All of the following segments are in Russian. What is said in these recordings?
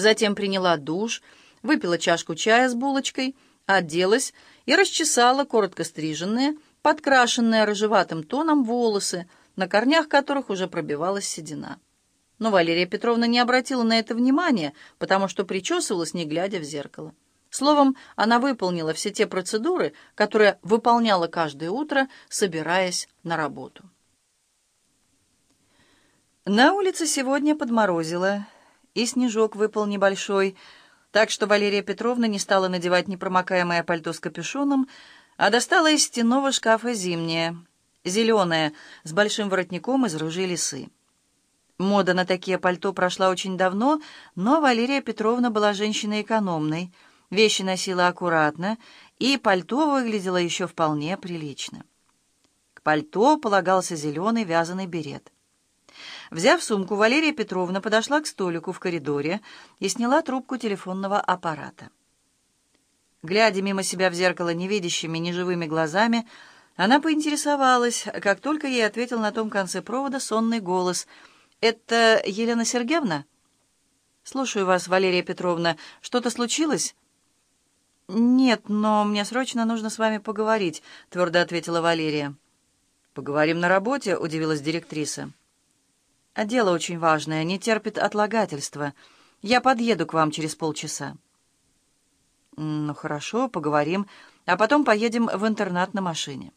Затем приняла душ, выпила чашку чая с булочкой, оделась и расчесала коротко стриженные, подкрашенные рыжеватым тоном волосы, на корнях которых уже пробивалась седина. Но Валерия Петровна не обратила на это внимания, потому что причесывалась, не глядя в зеркало. Словом, она выполнила все те процедуры, которые выполняла каждое утро, собираясь на работу. На улице сегодня подморозило, и снежок выпал небольшой, так что Валерия Петровна не стала надевать непромокаемое пальто с капюшоном, а достала из стенного шкафа зимнее, зеленое, с большим воротником из рыжей лисы. Мода на такие пальто прошла очень давно, но Валерия Петровна была женщиной экономной, вещи носила аккуратно, и пальто выглядело еще вполне прилично. К пальто полагался зеленый вязаный берет. Взяв сумку, Валерия Петровна подошла к столику в коридоре и сняла трубку телефонного аппарата. Глядя мимо себя в зеркало невидящими, неживыми глазами, она поинтересовалась, как только ей ответил на том конце провода сонный голос. «Это Елена Сергеевна?» «Слушаю вас, Валерия Петровна. Что-то случилось?» «Нет, но мне срочно нужно с вами поговорить», — твердо ответила Валерия. «Поговорим на работе», — удивилась директриса. А дело очень важное, не терпит отлагательства. Я подъеду к вам через полчаса». «Ну, хорошо, поговорим, а потом поедем в интернат на машине».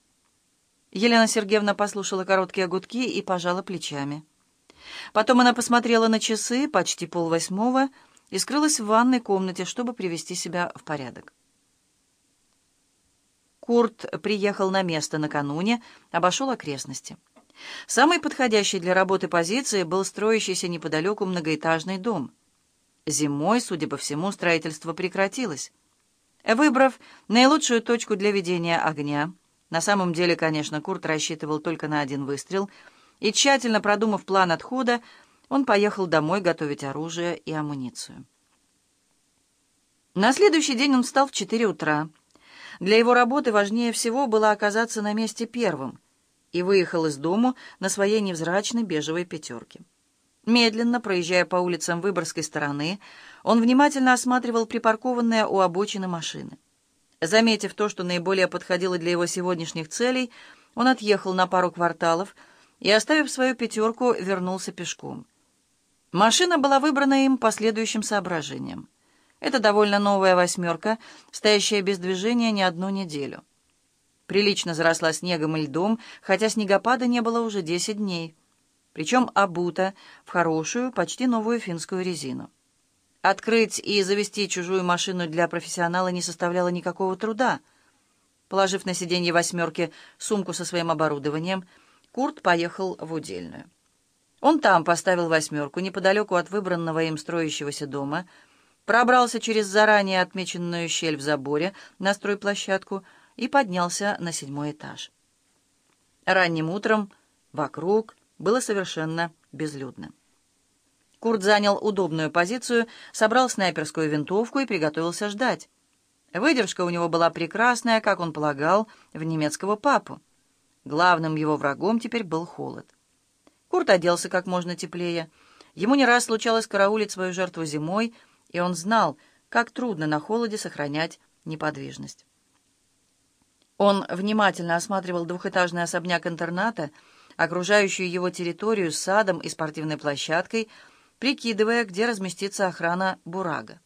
Елена Сергеевна послушала короткие гудки и пожала плечами. Потом она посмотрела на часы, почти полвосьмого, и скрылась в ванной комнате, чтобы привести себя в порядок. Курт приехал на место накануне, обошел окрестности. Самой подходящей для работы позиции был строящийся неподалеку многоэтажный дом. Зимой, судя по всему, строительство прекратилось. Выбрав наилучшую точку для ведения огня, на самом деле, конечно, Курт рассчитывал только на один выстрел, и, тщательно продумав план отхода, он поехал домой готовить оружие и амуницию. На следующий день он встал в 4 утра. Для его работы важнее всего было оказаться на месте первым — и выехал из дому на своей невзрачной бежевой пятерке. Медленно, проезжая по улицам Выборгской стороны, он внимательно осматривал припаркованные у обочины машины. Заметив то, что наиболее подходило для его сегодняшних целей, он отъехал на пару кварталов и, оставив свою пятерку, вернулся пешком. Машина была выбрана им по следующим соображениям. Это довольно новая «восьмерка», стоящая без движения не одну неделю прилично заросла снегом и льдом, хотя снегопада не было уже 10 дней. Причем обута в хорошую, почти новую финскую резину. Открыть и завести чужую машину для профессионала не составляло никакого труда. Положив на сиденье «восьмерки» сумку со своим оборудованием, Курт поехал в удельную. Он там поставил «восьмерку» неподалеку от выбранного им строящегося дома, пробрался через заранее отмеченную щель в заборе на стройплощадку, и поднялся на седьмой этаж. Ранним утром вокруг было совершенно безлюдно. Курт занял удобную позицию, собрал снайперскую винтовку и приготовился ждать. Выдержка у него была прекрасная, как он полагал, в немецкого папу. Главным его врагом теперь был холод. Курт оделся как можно теплее. Ему не раз случалось караулить свою жертву зимой, и он знал, как трудно на холоде сохранять неподвижность. Он внимательно осматривал двухэтажный особняк интерната, окружающую его территорию с садом и спортивной площадкой, прикидывая, где разместится охрана Бурага.